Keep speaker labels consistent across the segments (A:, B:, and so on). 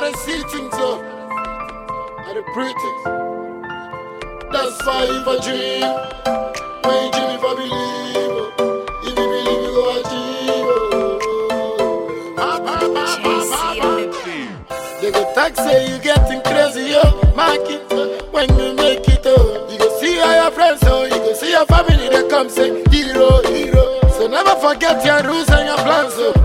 A: I don't see things so. I don't pretty. That's why if I dream, when you dream if I believe, if you believe you go achieve. Ba, ba, ba. They go talk say you getting crazy, yo. Mark uh, when you make it, oh. You go see all your friends, oh. You go see your family, they come say hero, hero. So never forget your rules and your plans, oh.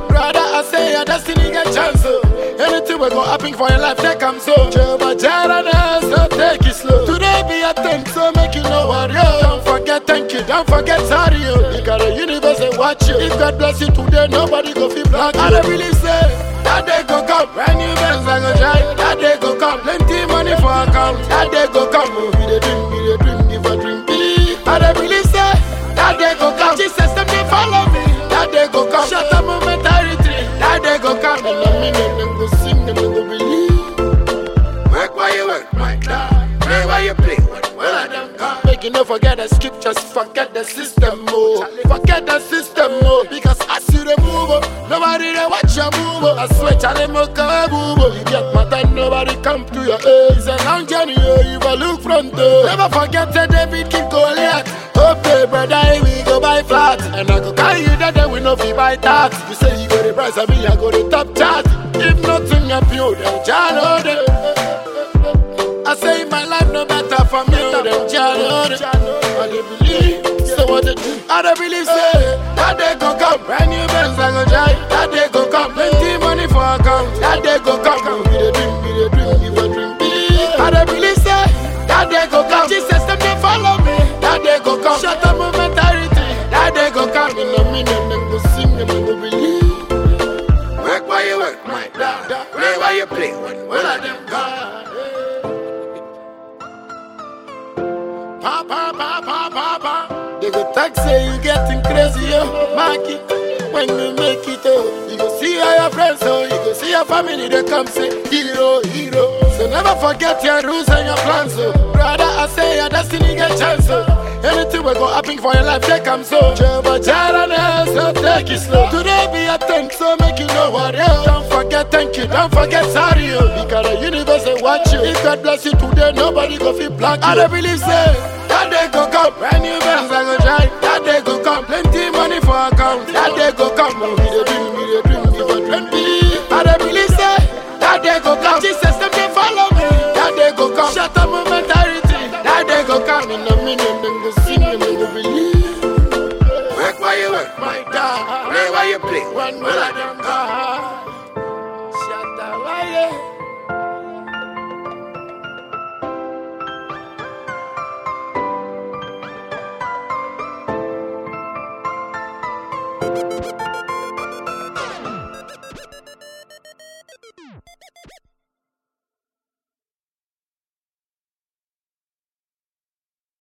A: Will happen for your life, take come so. Jehovah Jireh, so take it slow. Today be a thing, so make you know what oh. yo. Don't forget, thank you, don't forget sorry. Oh. You got a universe and watch you. If God bless you today, nobody go feel black. I don't really say that day go come, brand new bands I go try. That day go come, plenty money for account. That day go come, oh, be the dream, be the dream, give a dream, be. I really say that day go come. Jesus, them they follow me. That day go come. Shut up, momentary tree. That day go come. And I mean, no forget the scriptures, forget the system, oh. Forget the system, oh. Because as you dey move, oh, nobody dey watch your move, oh. I swear, Charlie Moka move, oh. You get matter, nobody come to your aid. It's a long journey, oh. You will look front, oh. Never forget the David King Goliath. Okay, brother, we go buy flat. And I go carry you that day, we no fee buy tax. You say you go the price, I mean, I go the top chart. If nothing happen, you then Jano, I say my life I dey believe, so what they do? I dey believe, say, eh. that day go come, brand new Benz I go drive. That day go come, plenty money for account. That day go come, be the dream, be the dream, give a dream, be. I dey believe, say, that day go come. Jesus, them they follow me. That day go come. Shut up momentarity. That day go come. In a minute, them go sing, them go believe. Work while you work, my dad. Play while you play. When will I them God? Pa pa pa pa pa pa. They go talk say you getting crazy, yo. Mark it when you make it, oh. You go see all your friends, oh. You go see your family, they come say hero, hero. So never forget your rules and your plans, oh. Brother, I say your destiny get chance, oh. Anything will go happen for your life, take come so. Jehovah Jireh, so take it slow. Today be a thing, so make you know what, yo. Don't forget, thank you, don't forget, sorry, yo. Because the universe will watch you. If God bless you today, nobody go feel black. I don't believe, say, that day go come, brand new bands I go try. That day go come, plenty money for account. That day go come, be the dream, be the dream, give a dream. I don't believe, say, that day go come. Jesus, them they follow me. That day go come. Shut up momentarity. That day go come. In a minute, them go sing, them go believe. Work while you work, my dad. Play while you play. When will I them God? You?